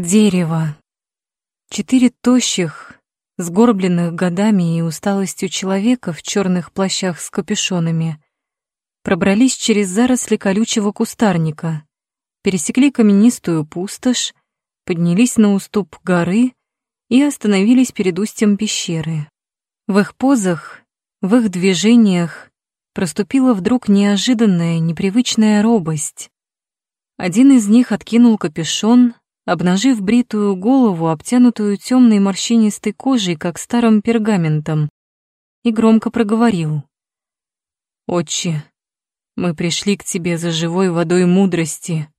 Дерево. Четыре тощих, сгорбленных годами и усталостью человека в черных плащах с капюшонами пробрались через заросли колючего кустарника, пересекли каменистую пустошь, поднялись на уступ горы и остановились перед устьем пещеры. В их позах, в их движениях проступила вдруг неожиданная, непривычная робость. Один из них откинул капюшон, обнажив бритую голову, обтянутую темной морщинистой кожей, как старым пергаментом, и громко проговорил. «Отче, мы пришли к тебе за живой водой мудрости».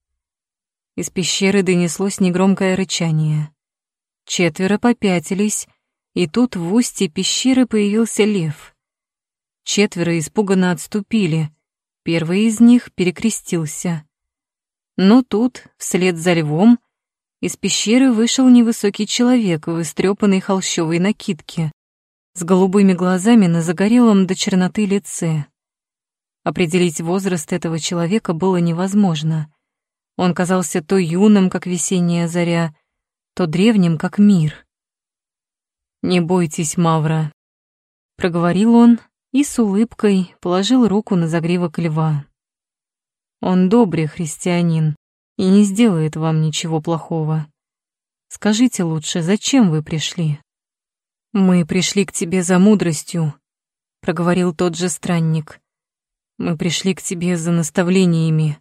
Из пещеры донеслось негромкое рычание. Четверо попятились, и тут в устье пещеры появился лев. Четверо испуганно отступили. Первый из них перекрестился. Но тут, вслед за львом, из пещеры вышел невысокий человек в истрепанной холщовой накидке, с голубыми глазами на загорелом до черноты лице. Определить возраст этого человека было невозможно. Он казался то юным, как весенняя заря, то древним, как мир. «Не бойтесь, Мавра», — проговорил он и с улыбкой положил руку на загривок льва. Он добрый христианин и не сделает вам ничего плохого. Скажите лучше, зачем вы пришли? Мы пришли к тебе за мудростью, проговорил тот же странник. Мы пришли к тебе за наставлениями.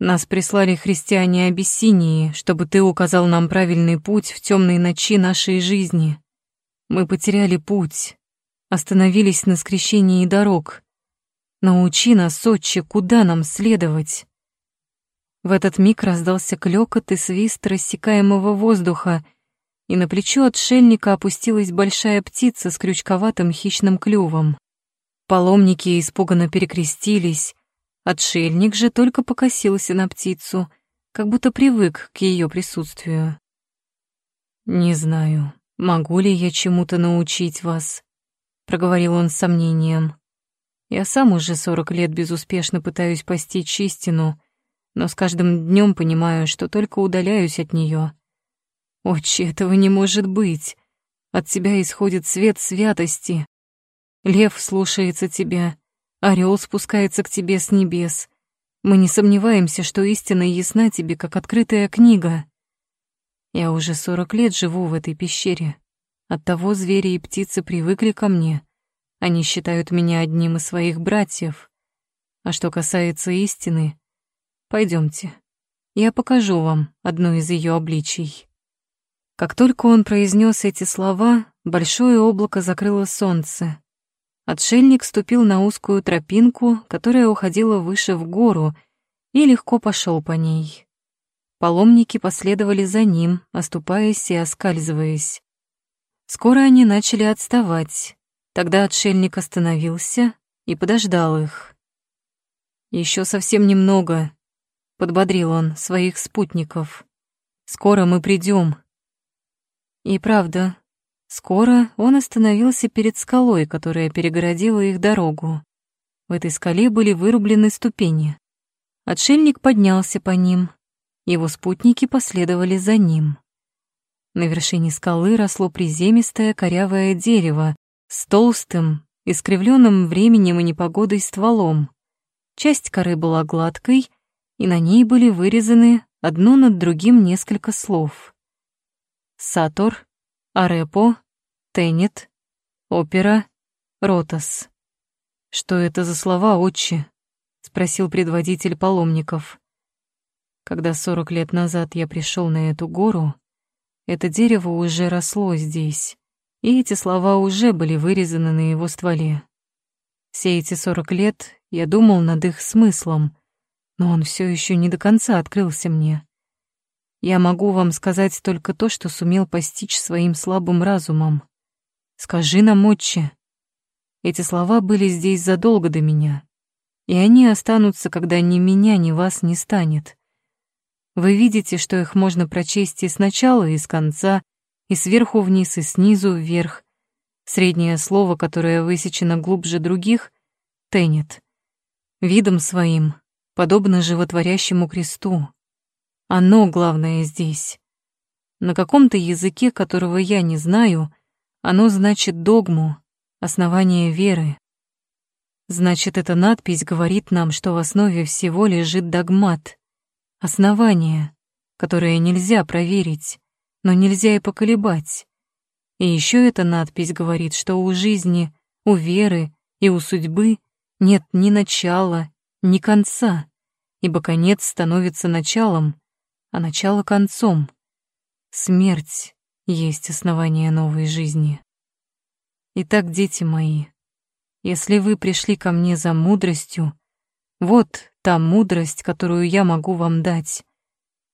Нас прислали христиане Абиссинии, чтобы ты указал нам правильный путь в темные ночи нашей жизни. Мы потеряли путь, остановились на скрещении дорог. Научи нас, отче, куда нам следовать. В этот миг раздался клёкот и свист рассекаемого воздуха, и на плечо отшельника опустилась большая птица с крючковатым хищным клювом. Паломники испуганно перекрестились, отшельник же только покосился на птицу, как будто привык к ее присутствию. «Не знаю, могу ли я чему-то научить вас», — проговорил он с сомнением. Я сам уже сорок лет безуспешно пытаюсь постичь истину, но с каждым днем понимаю, что только удаляюсь от нее. Отче, этого не может быть. От тебя исходит свет святости. Лев слушается тебя, орел спускается к тебе с небес. Мы не сомневаемся, что истина ясна тебе, как открытая книга. Я уже сорок лет живу в этой пещере. Оттого звери и птицы привыкли ко мне — они считают меня одним из своих братьев. А что касается истины, пойдемте, я покажу вам одно из ее обличий. Как только он произнес эти слова, большое облако закрыло солнце. Отшельник ступил на узкую тропинку, которая уходила выше в гору, и легко пошел по ней. Паломники последовали за ним, оступаясь и оскальзываясь. Скоро они начали отставать, Тогда отшельник остановился и подождал их. Еще совсем немного», — подбодрил он своих спутников. «Скоро мы придем. И правда, скоро он остановился перед скалой, которая перегородила их дорогу. В этой скале были вырублены ступени. Отшельник поднялся по ним, его спутники последовали за ним. На вершине скалы росло приземистое корявое дерево, с толстым, искривленным временем и непогодой стволом. Часть коры была гладкой, и на ней были вырезаны одно над другим несколько слов. Сатор, Арепо, Тенет, Опера, Ротас. «Что это за слова, отче?» — спросил предводитель паломников. Когда сорок лет назад я пришел на эту гору, это дерево уже росло здесь и эти слова уже были вырезаны на его стволе. Все эти сорок лет я думал над их смыслом, но он все еще не до конца открылся мне. Я могу вам сказать только то, что сумел постичь своим слабым разумом. Скажи нам, отче. Эти слова были здесь задолго до меня, и они останутся, когда ни меня, ни вас не станет. Вы видите, что их можно прочесть и сначала, и с конца, и сверху вниз, и снизу вверх. Среднее слово, которое высечено глубже других, тенет. Видом своим, подобно животворящему кресту. Оно главное здесь. На каком-то языке, которого я не знаю, оно значит догму, основание веры. Значит, эта надпись говорит нам, что в основе всего лежит догмат, основание, которое нельзя проверить, но нельзя и поколебать. И еще эта надпись говорит, что у жизни, у веры и у судьбы нет ни начала, ни конца, ибо конец становится началом, а начало — концом. Смерть есть основание новой жизни. Итак, дети мои, если вы пришли ко мне за мудростью, вот та мудрость, которую я могу вам дать.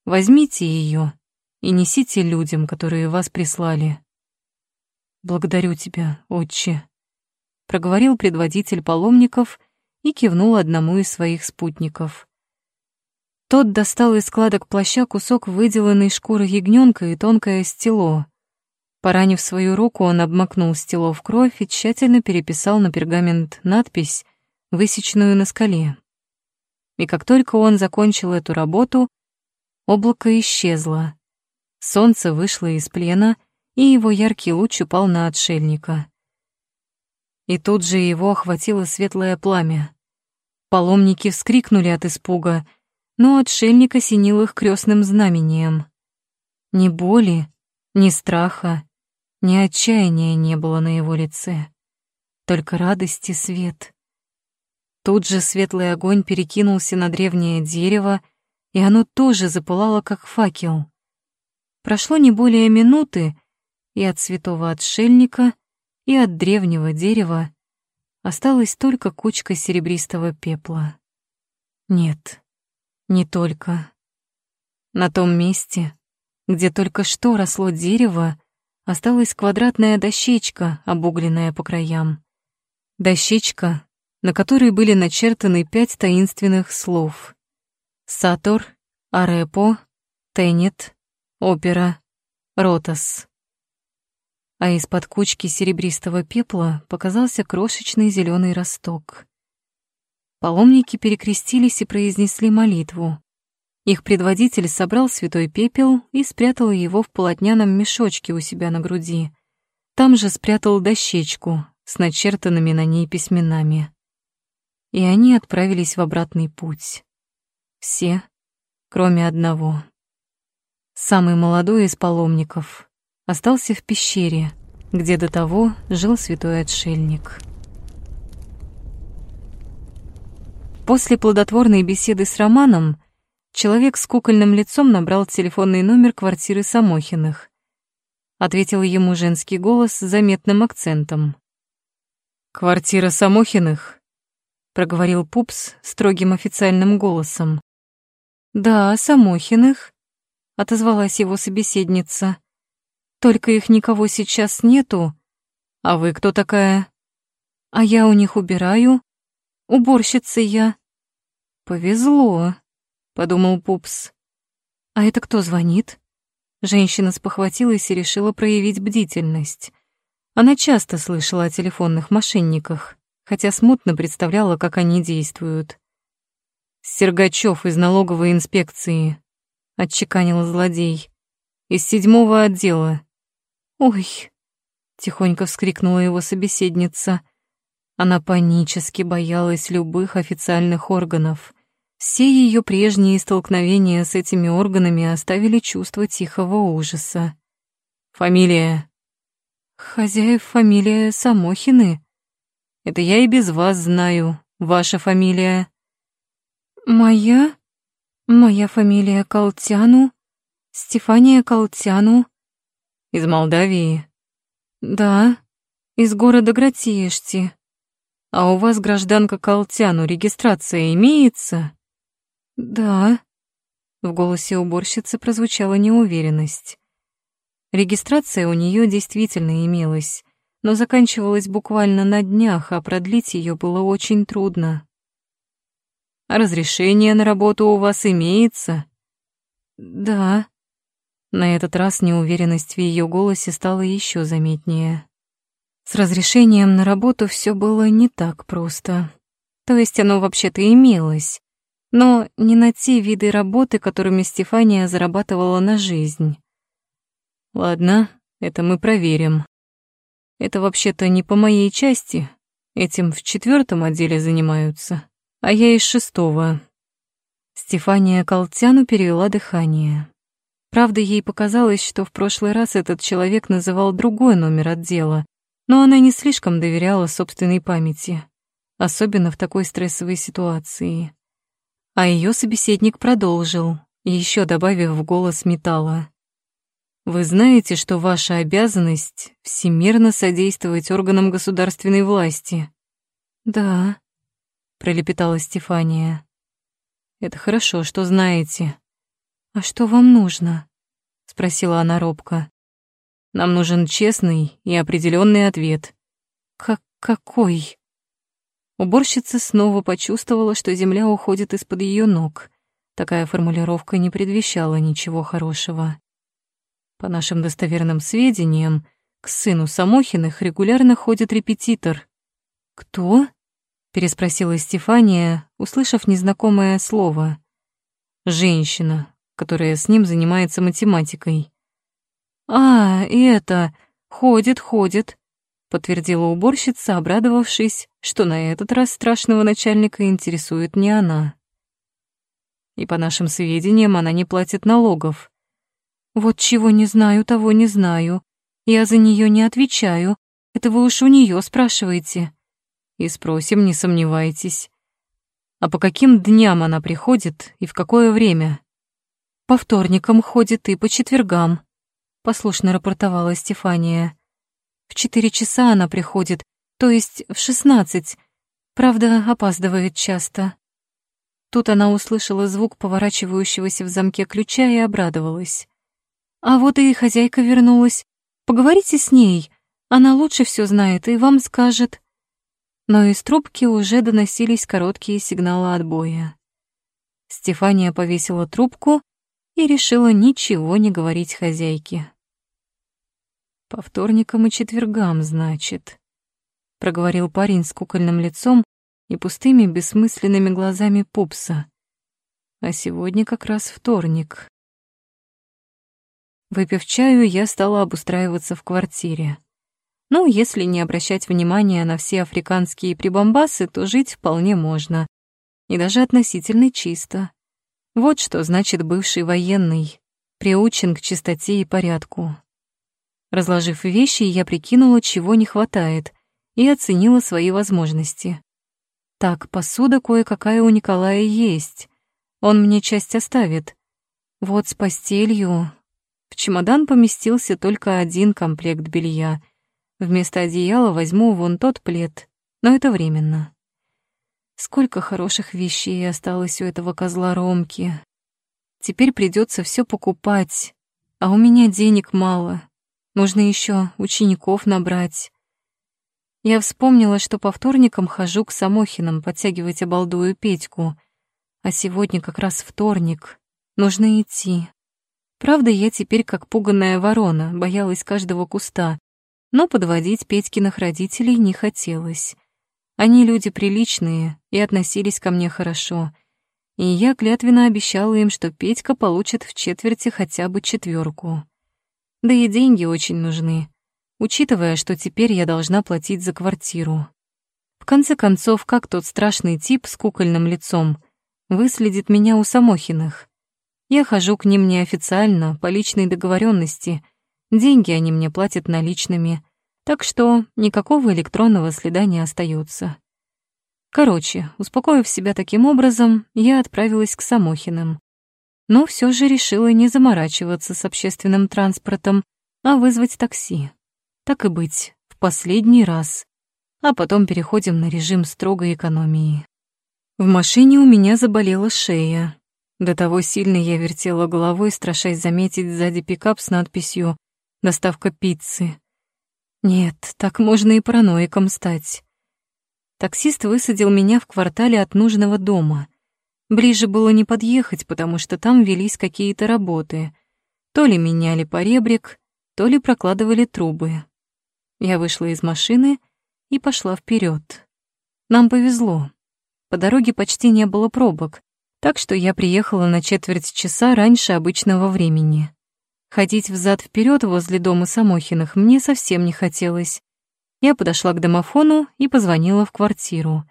Возьмите ее и несите людям, которые вас прислали. Благодарю тебя, отче, проговорил предводитель паломников и кивнул одному из своих спутников. Тот достал из складок плаща кусок выделанной шкуры ягненка и тонкое стело. Поранив свою руку, он обмакнул стело в кровь и тщательно переписал на пергамент надпись, высеченную на скале. И как только он закончил эту работу, облако исчезло. Солнце вышло из плена, и его яркий луч упал на отшельника. И тут же его охватило светлое пламя. Паломники вскрикнули от испуга, но отшельник осенил их крестным знамением. Ни боли, ни страха, ни отчаяния не было на его лице, только радость и свет. Тут же светлый огонь перекинулся на древнее дерево, и оно тоже запылало, как факел. Прошло не более минуты, и от святого отшельника — и от древнего дерева осталась только кучка серебристого пепла. Нет, не только. На том месте, где только что росло дерево, осталась квадратная дощечка, обугленная по краям. Дощечка, на которой были начертаны пять таинственных слов. Сатор, Арепо, Тенет, Опера, Ротас а из-под кучки серебристого пепла показался крошечный зеленый росток. Паломники перекрестились и произнесли молитву. Их предводитель собрал святой пепел и спрятал его в полотняном мешочке у себя на груди. Там же спрятал дощечку с начертанными на ней письменами. И они отправились в обратный путь. Все, кроме одного. Самый молодой из паломников — остался в пещере, где до того жил святой отшельник. После плодотворной беседы с Романом человек с кукольным лицом набрал телефонный номер квартиры Самохиных. Ответил ему женский голос с заметным акцентом. «Квартира Самохиных?» — проговорил Пупс строгим официальным голосом. «Да, Самохиных», — отозвалась его собеседница. Только их никого сейчас нету. А вы кто такая? А я у них убираю. Уборщица я. Повезло, подумал Пупс. А это кто звонит? Женщина спохватилась и решила проявить бдительность. Она часто слышала о телефонных мошенниках, хотя смутно представляла, как они действуют. «Сергачев из налоговой инспекции», — отчеканил злодей. «Из седьмого отдела. «Ой!» — тихонько вскрикнула его собеседница. Она панически боялась любых официальных органов. Все ее прежние столкновения с этими органами оставили чувство тихого ужаса. «Фамилия?» «Хозяев фамилия Самохины. Это я и без вас знаю. Ваша фамилия?» «Моя? Моя фамилия Колтяну. Стефания Колтяну. Из Молдавии? Да, из города Гратиешти. А у вас, гражданка Колтяну, регистрация имеется? Да. В голосе уборщицы прозвучала неуверенность. Регистрация у нее действительно имелась, но заканчивалась буквально на днях, а продлить ее было очень трудно. Разрешение на работу у вас имеется? Да. На этот раз неуверенность в ее голосе стала еще заметнее. С разрешением на работу все было не так просто. То есть оно вообще-то имелось, но не на те виды работы, которыми Стефания зарабатывала на жизнь. Ладно, это мы проверим. Это вообще-то не по моей части. Этим в четвертом отделе занимаются, а я из шестого. Стефания Колтяну перевела дыхание. Правда, ей показалось, что в прошлый раз этот человек называл другой номер отдела, но она не слишком доверяла собственной памяти, особенно в такой стрессовой ситуации. А ее собеседник продолжил, еще добавив в голос металла. «Вы знаете, что ваша обязанность — всемирно содействовать органам государственной власти?» «Да», — пролепетала Стефания. «Это хорошо, что знаете». «А что вам нужно?» — спросила она робко. Нам нужен честный и определенный ответ. Как какой? Уборщица снова почувствовала, что земля уходит из-под ее ног. Такая формулировка не предвещала ничего хорошего. По нашим достоверным сведениям, к сыну Самохиных регулярно ходит репетитор. «Кто?» — переспросила Стефания, услышав незнакомое слово. «Женщина, которая с ним занимается математикой. «А, это... Ходит, ходит», — подтвердила уборщица, обрадовавшись, что на этот раз страшного начальника интересует не она. И по нашим сведениям, она не платит налогов. «Вот чего не знаю, того не знаю. Я за нее не отвечаю. Это вы уж у нее спрашиваете». И спросим, не сомневайтесь. А по каким дням она приходит и в какое время? По вторникам ходит и по четвергам послушно рапортовала Стефания. В четыре часа она приходит, то есть в шестнадцать. Правда, опаздывает часто. Тут она услышала звук поворачивающегося в замке ключа и обрадовалась. А вот и хозяйка вернулась. Поговорите с ней, она лучше все знает и вам скажет. Но из трубки уже доносились короткие сигналы отбоя. Стефания повесила трубку и решила ничего не говорить хозяйке. По вторникам и четвергам, значит, проговорил парень с кукольным лицом и пустыми бессмысленными глазами пупса. А сегодня как раз вторник. Выпив чаю, я стала обустраиваться в квартире. Ну, если не обращать внимания на все африканские прибамбасы, то жить вполне можно. И даже относительно чисто. Вот что значит бывший военный, приучен к чистоте и порядку. Разложив вещи, я прикинула, чего не хватает, и оценила свои возможности. Так, посуда кое-какая у Николая есть. Он мне часть оставит. Вот с постелью. В чемодан поместился только один комплект белья. Вместо одеяла возьму вон тот плед, но это временно. Сколько хороших вещей осталось у этого козла Ромки. Теперь придется все покупать, а у меня денег мало. Нужно еще учеников набрать. Я вспомнила, что по вторникам хожу к Самохинам подтягивать обалдую Петьку. А сегодня как раз вторник. Нужно идти. Правда, я теперь как пуганная ворона, боялась каждого куста, но подводить Петькиных родителей не хотелось. Они люди приличные и относились ко мне хорошо, и я клятвенно обещала им, что Петька получит в четверти хотя бы четверку. Да и деньги очень нужны, учитывая, что теперь я должна платить за квартиру. В конце концов, как тот страшный тип с кукольным лицом выследит меня у Самохиных? Я хожу к ним неофициально, по личной договоренности. Деньги они мне платят наличными, так что никакого электронного следа не остается. Короче, успокоив себя таким образом, я отправилась к Самохиным но все же решила не заморачиваться с общественным транспортом, а вызвать такси. Так и быть, в последний раз. А потом переходим на режим строгой экономии. В машине у меня заболела шея. До того сильно я вертела головой, страшась заметить сзади пикап с надписью «Доставка пиццы». Нет, так можно и параноиком стать. Таксист высадил меня в квартале от нужного дома — Ближе было не подъехать, потому что там велись какие-то работы. То ли меняли поребрик, то ли прокладывали трубы. Я вышла из машины и пошла вперед. Нам повезло. По дороге почти не было пробок, так что я приехала на четверть часа раньше обычного времени. Ходить взад вперед возле дома Самохиных мне совсем не хотелось. Я подошла к домофону и позвонила в квартиру.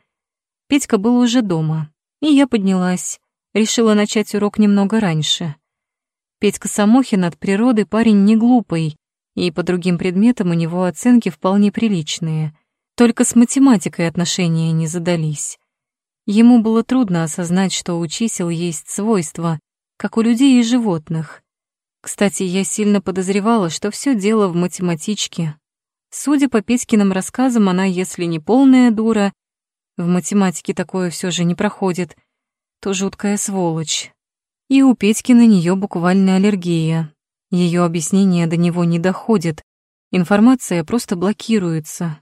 Петька был уже дома, и я поднялась. Решила начать урок немного раньше. Петька Самохин от природы парень не глупый, и по другим предметам у него оценки вполне приличные. Только с математикой отношения не задались. Ему было трудно осознать, что у чисел есть свойства, как у людей и животных. Кстати, я сильно подозревала, что все дело в математичке. Судя по Петькиным рассказам, она, если не полная дура, в математике такое все же не проходит, то жуткая сволочь. И у Петьки на нее буквально аллергия. Ее объяснение до него не доходит, информация просто блокируется.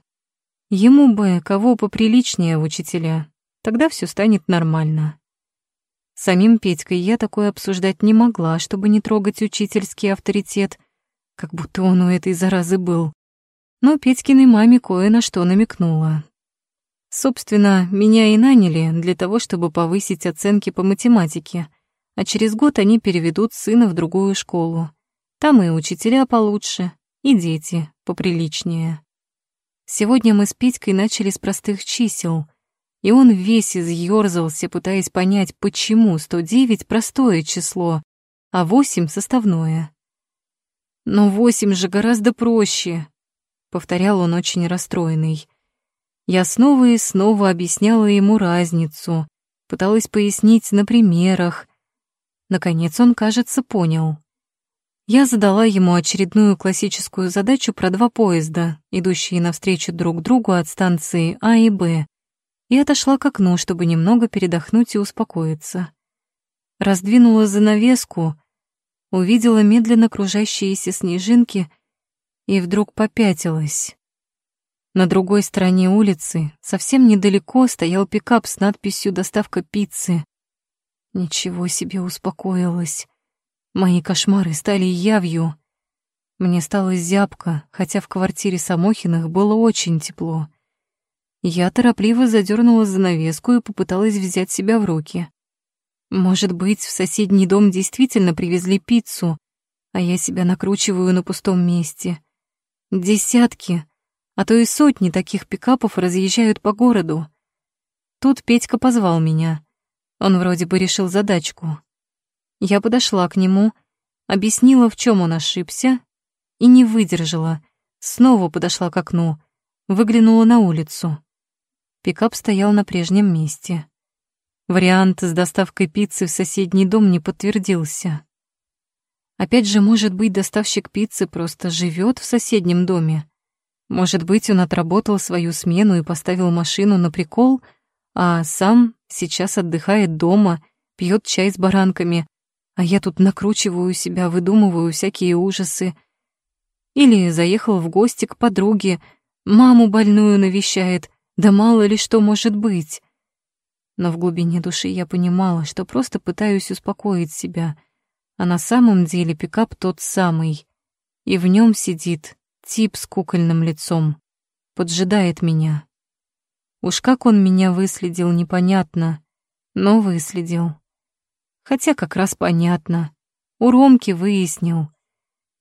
Ему бы кого поприличнее в учителя, тогда все станет нормально. Самим Петькой я такое обсуждать не могла, чтобы не трогать учительский авторитет, как будто он у этой заразы был. Но Петькиной маме кое на что намекнула. Собственно, меня и наняли для того, чтобы повысить оценки по математике, а через год они переведут сына в другую школу. Там и учителя получше, и дети поприличнее. Сегодня мы с Петькой начали с простых чисел, и он весь изъёрзался, пытаясь понять, почему 109 — простое число, а 8 — составное. «Но 8 же гораздо проще», — повторял он очень расстроенный. Я снова и снова объясняла ему разницу, пыталась пояснить на примерах. Наконец он, кажется, понял. Я задала ему очередную классическую задачу про два поезда, идущие навстречу друг другу от станции А и Б, и отошла к окну, чтобы немного передохнуть и успокоиться. Раздвинула занавеску, увидела медленно кружащиеся снежинки и вдруг попятилась. На другой стороне улицы, совсем недалеко, стоял пикап с надписью «Доставка пиццы». Ничего себе успокоилась. Мои кошмары стали явью. Мне стало зябко, хотя в квартире Самохиных было очень тепло. Я торопливо задернула занавеску и попыталась взять себя в руки. Может быть, в соседний дом действительно привезли пиццу, а я себя накручиваю на пустом месте. Десятки, а то и сотни таких пикапов разъезжают по городу. Тут Петька позвал меня. Он вроде бы решил задачку. Я подошла к нему, объяснила, в чем он ошибся, и не выдержала. Снова подошла к окну, выглянула на улицу. Пикап стоял на прежнем месте. Вариант с доставкой пиццы в соседний дом не подтвердился. Опять же, может быть, доставщик пиццы просто живет в соседнем доме. Может быть, он отработал свою смену и поставил машину на прикол, а сам сейчас отдыхает дома, пьет чай с баранками, а я тут накручиваю себя, выдумываю всякие ужасы. Или заехал в гости к подруге, маму больную навещает, да мало ли что может быть. Но в глубине души я понимала, что просто пытаюсь успокоить себя, а на самом деле пикап тот самый, и в нем сидит тип с кукольным лицом, поджидает меня. Уж как он меня выследил, непонятно, но выследил. Хотя как раз понятно. У Ромки выяснил.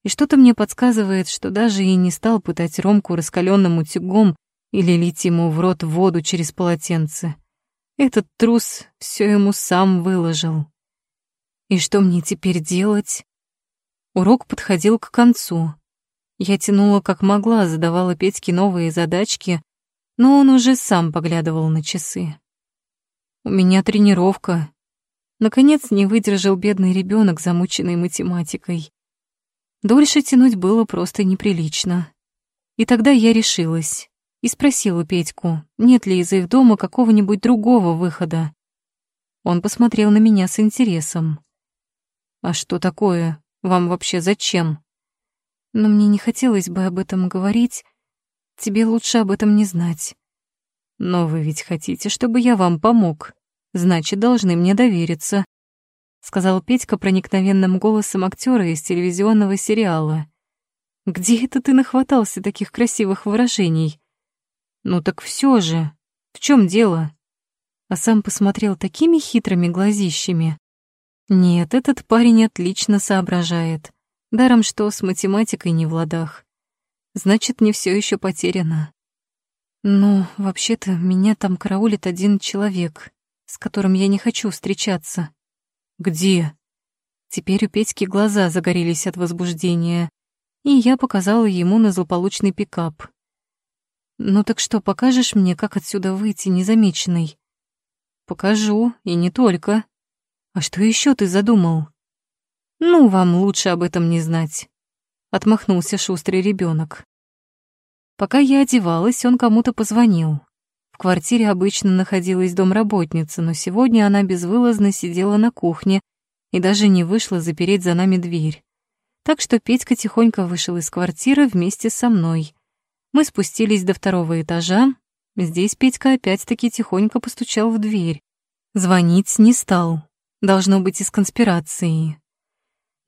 И что-то мне подсказывает, что даже и не стал пытать Ромку раскаленным утюгом или лить ему в рот воду через полотенце. Этот трус все ему сам выложил. И что мне теперь делать? Урок подходил к концу. Я тянула как могла, задавала Петьке новые задачки, но он уже сам поглядывал на часы. «У меня тренировка», Наконец не выдержал бедный ребенок, замученный математикой. Дольше тянуть было просто неприлично. И тогда я решилась и спросила Петьку, нет ли из их дома какого-нибудь другого выхода. Он посмотрел на меня с интересом. «А что такое? Вам вообще зачем?» «Но мне не хотелось бы об этом говорить. Тебе лучше об этом не знать». «Но вы ведь хотите, чтобы я вам помог?» значит, должны мне довериться», — сказал Петька проникновенным голосом актера из телевизионного сериала. «Где это ты нахватался таких красивых выражений?» «Ну так все же, в чем дело?» А сам посмотрел такими хитрыми глазищами. «Нет, этот парень отлично соображает. Даром, что с математикой не в ладах. Значит, не все еще потеряно. Но вообще-то меня там караулит один человек, с которым я не хочу встречаться. Где? Теперь у Петьки глаза загорелись от возбуждения, и я показала ему на злополучный пикап. «Ну так что, покажешь мне, как отсюда выйти незамеченной?» «Покажу, и не только. А что еще ты задумал?» «Ну, вам лучше об этом не знать», — отмахнулся шустрый ребенок. Пока я одевалась, он кому-то позвонил. В квартире обычно находилась домработница, но сегодня она безвылазно сидела на кухне и даже не вышла запереть за нами дверь. Так что Петька тихонько вышел из квартиры вместе со мной. Мы спустились до второго этажа. Здесь Петька опять-таки тихонько постучал в дверь. Звонить не стал. Должно быть из конспирации.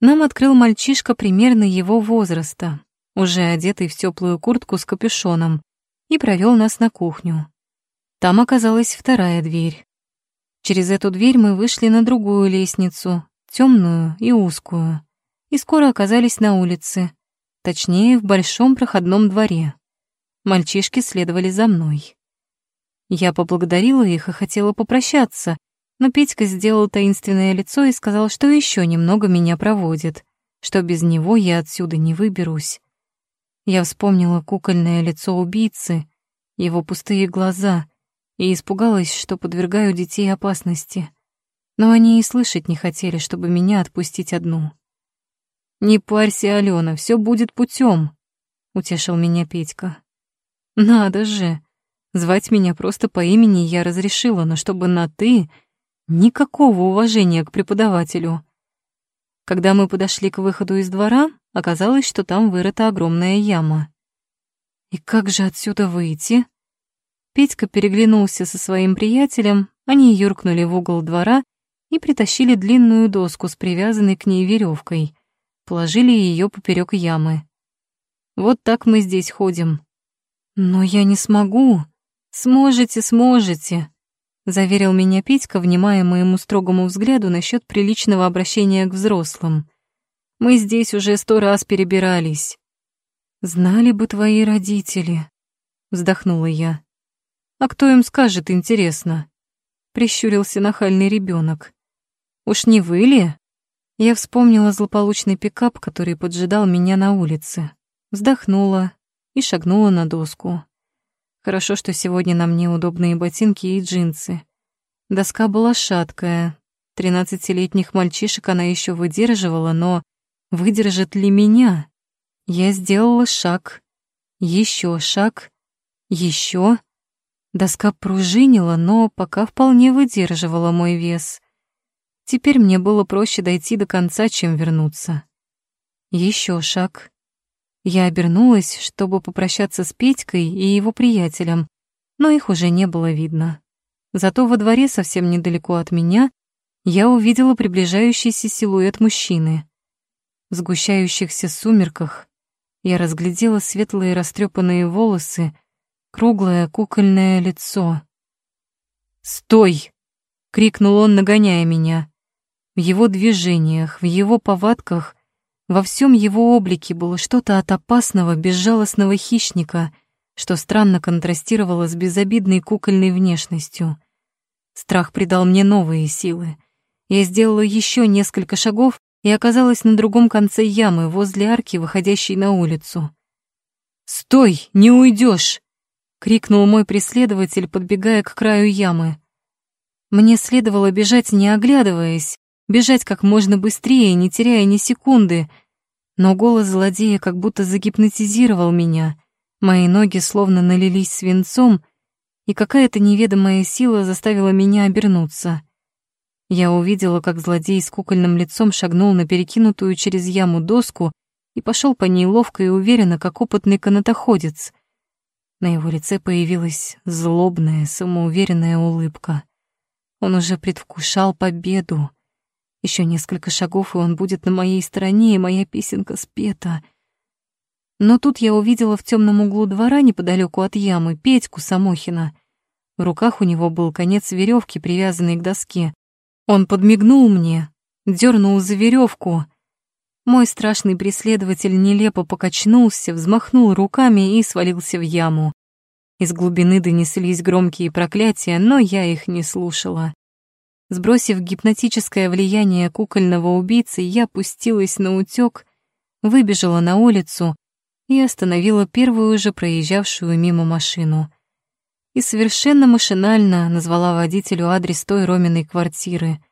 Нам открыл мальчишка примерно его возраста, уже одетый в теплую куртку с капюшоном, и провел нас на кухню. Там оказалась вторая дверь. Через эту дверь мы вышли на другую лестницу, темную и узкую, и скоро оказались на улице, точнее, в большом проходном дворе. Мальчишки следовали за мной. Я поблагодарила их и хотела попрощаться, но Петька сделал таинственное лицо и сказал, что еще немного меня проводит, что без него я отсюда не выберусь. Я вспомнила кукольное лицо убийцы, его пустые глаза — и испугалась, что подвергаю детей опасности. Но они и слышать не хотели, чтобы меня отпустить одну. «Не парься, Алена, все будет путем, утешил меня Петька. «Надо же! Звать меня просто по имени я разрешила, но чтобы на «ты» никакого уважения к преподавателю». Когда мы подошли к выходу из двора, оказалось, что там вырыта огромная яма. «И как же отсюда выйти?» Петька переглянулся со своим приятелем, они юркнули в угол двора и притащили длинную доску с привязанной к ней веревкой, положили ее поперек ямы. Вот так мы здесь ходим. Но я не смогу. Сможете, сможете, заверил меня Петька, внимая моему строгому взгляду насчет приличного обращения к взрослым. Мы здесь уже сто раз перебирались. Знали бы твои родители, вздохнула я. А кто им скажет, интересно? Прищурился нахальный ребенок. Уж не вы ли? Я вспомнила злополучный пикап, который поджидал меня на улице. Вздохнула и шагнула на доску. Хорошо, что сегодня на мне удобные ботинки и джинсы. Доска была шаткая. Тринадцатилетних мальчишек она еще выдерживала, но выдержит ли меня? Я сделала шаг, еще шаг, еще. Доска пружинила, но пока вполне выдерживала мой вес. Теперь мне было проще дойти до конца, чем вернуться. Еще шаг. Я обернулась, чтобы попрощаться с Петькой и его приятелем, но их уже не было видно. Зато во дворе совсем недалеко от меня я увидела приближающийся силуэт мужчины. В сгущающихся сумерках я разглядела светлые растрепанные волосы, круглое кукольное лицо. «Стой!» — крикнул он, нагоняя меня. В его движениях, в его повадках, во всем его облике было что-то от опасного, безжалостного хищника, что странно контрастировало с безобидной кукольной внешностью. Страх придал мне новые силы. Я сделала еще несколько шагов и оказалась на другом конце ямы, возле арки, выходящей на улицу. «Стой, не уйдешь! — крикнул мой преследователь, подбегая к краю ямы. Мне следовало бежать, не оглядываясь, бежать как можно быстрее, не теряя ни секунды. Но голос злодея как будто загипнотизировал меня. Мои ноги словно налились свинцом, и какая-то неведомая сила заставила меня обернуться. Я увидела, как злодей с кукольным лицом шагнул на перекинутую через яму доску и пошел по ней ловко и уверенно, как опытный канатоходец. На его лице появилась злобная, самоуверенная улыбка. Он уже предвкушал победу. Еще несколько шагов, и он будет на моей стороне, и моя песенка спета. Но тут я увидела в темном углу двора неподалеку от ямы Петьку Самохина. В руках у него был конец веревки, привязанный к доске. Он подмигнул мне, дернул за веревку. Мой страшный преследователь нелепо покачнулся, взмахнул руками и свалился в яму. Из глубины донеслись громкие проклятия, но я их не слушала. Сбросив гипнотическое влияние кукольного убийцы, я пустилась на утёк, выбежала на улицу и остановила первую же проезжавшую мимо машину. И совершенно машинально назвала водителю адрес той Роминой квартиры.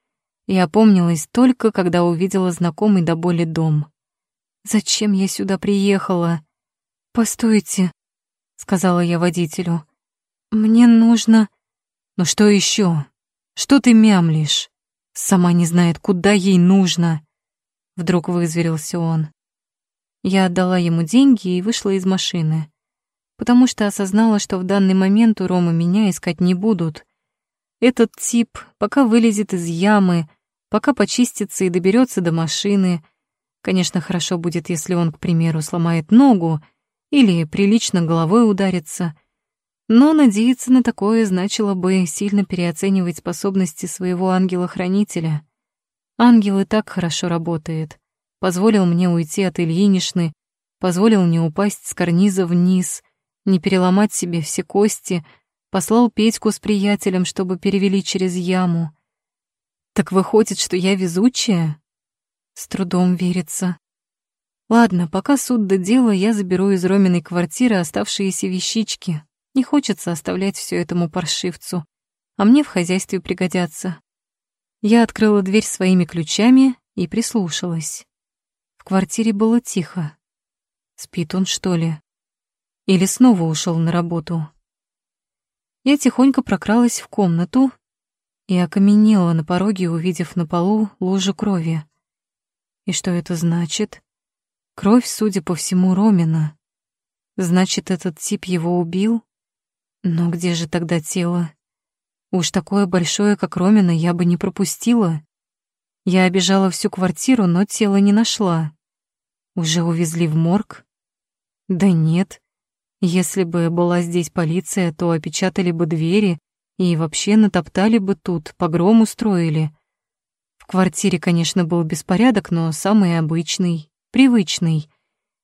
И опомнилась только, когда увидела знакомый до боли дом. «Зачем я сюда приехала?» «Постойте», — сказала я водителю. «Мне нужно...» «Ну что еще? Что ты мямлишь? Сама не знает, куда ей нужно!» Вдруг вызверился он. Я отдала ему деньги и вышла из машины, потому что осознала, что в данный момент у Ромы меня искать не будут. Этот тип, пока вылезет из ямы, пока почистится и доберется до машины, конечно, хорошо будет, если он, к примеру, сломает ногу, или прилично головой удариться. Но надеяться на такое значило бы сильно переоценивать способности своего ангела-хранителя. Ангел и так хорошо работает. Позволил мне уйти от Ильинишны, позволил не упасть с карниза вниз, не переломать себе все кости, послал Петьку с приятелем, чтобы перевели через яму. Так выходит, что я везучая? С трудом верится. Ладно, пока суд до дела, я заберу из Роминой квартиры оставшиеся вещички. Не хочется оставлять все этому паршивцу, а мне в хозяйстве пригодятся. Я открыла дверь своими ключами и прислушалась. В квартире было тихо. Спит он, что ли? Или снова ушел на работу? Я тихонько прокралась в комнату и окаменела на пороге, увидев на полу лужу крови. И что это значит? Кровь, судя по всему, Ромина. Значит, этот тип его убил? Но где же тогда тело? Уж такое большое, как Ромина, я бы не пропустила. Я обежала всю квартиру, но тело не нашла. Уже увезли в морг? Да нет. Если бы была здесь полиция, то опечатали бы двери и вообще натоптали бы тут, погром устроили. В квартире, конечно, был беспорядок, но самый обычный привычный,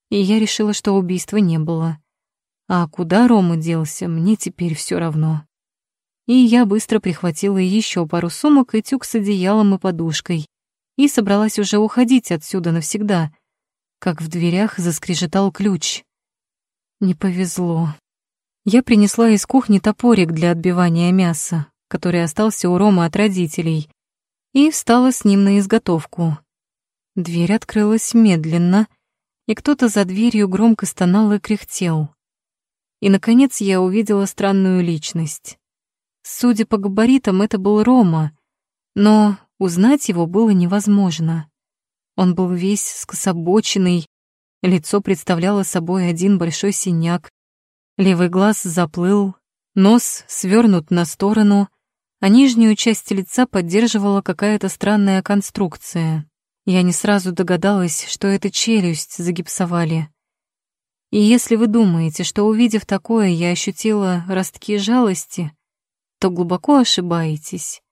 и я решила, что убийства не было. А куда Рома делся, мне теперь все равно. И я быстро прихватила еще пару сумок и тюк с одеялом и подушкой, и собралась уже уходить отсюда навсегда, как в дверях заскрежетал ключ. Не повезло. Я принесла из кухни топорик для отбивания мяса, который остался у Ромы от родителей, и встала с ним на изготовку. Дверь открылась медленно, и кто-то за дверью громко стонал и кряхтел. И, наконец, я увидела странную личность. Судя по габаритам, это был Рома, но узнать его было невозможно. Он был весь скособоченный, лицо представляло собой один большой синяк, левый глаз заплыл, нос свернут на сторону, а нижнюю часть лица поддерживала какая-то странная конструкция. Я не сразу догадалась, что это челюсть загипсовали. И если вы думаете, что, увидев такое, я ощутила ростки жалости, то глубоко ошибаетесь.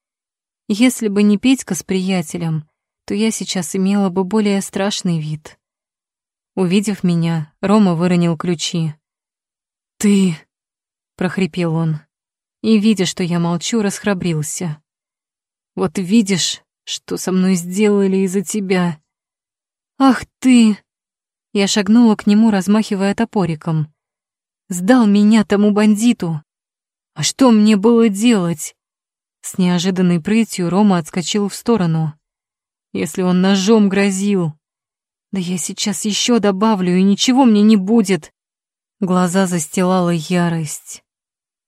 Если бы не Петька с приятелем, то я сейчас имела бы более страшный вид. Увидев меня, Рома выронил ключи. «Ты...» — прохрипел он. И, видя, что я молчу, расхрабрился. «Вот видишь, что со мной сделали из-за тебя? Ах ты! Я шагнула к нему, размахивая топориком. Сдал меня тому бандиту. А что мне было делать? С неожиданной прытью Рома отскочил в сторону. Если он ножом грозил. Да я сейчас еще добавлю, и ничего мне не будет. Глаза застилала ярость.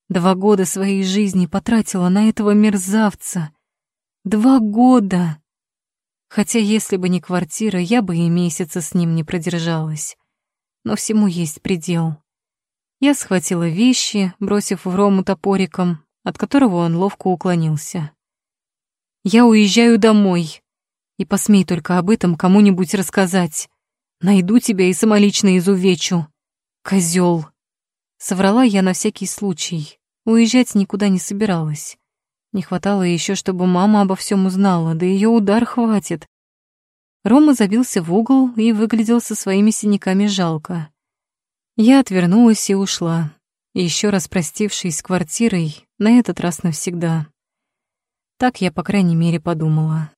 Два года своей жизни потратила на этого мерзавца. Два года! Хотя если бы не квартира, я бы и месяца с ним не продержалась. Но всему есть предел. Я схватила вещи, бросив в Рому топориком, от которого он ловко уклонился. «Я уезжаю домой. И посмей только об этом кому-нибудь рассказать. Найду тебя и самолично изувечу. Козёл!» Соврала я на всякий случай. Уезжать никуда не собиралась. Не хватало еще, чтобы мама обо всем узнала, да ее удар хватит. Рома забился в угол и выглядел со своими синяками жалко. Я отвернулась и ушла, еще раз простившись с квартирой, на этот раз навсегда. Так я, по крайней мере, подумала.